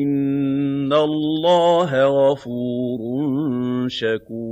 إِنَّ اللَّهَ غَفُورٌ شَكُورٌ